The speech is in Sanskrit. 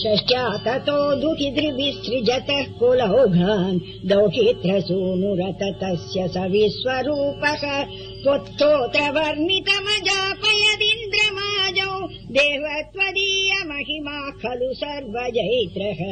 षष्ट्या ततो दुतिदृभिसृजतः कुलौघान् दौहित्रसूनुरत तस्य स विश्वरूपः त्वत्थोत्र वर्णितमजापयदिन्द्रमाजौ देव त्वदीय महिमा खलु सर्वजैत्रः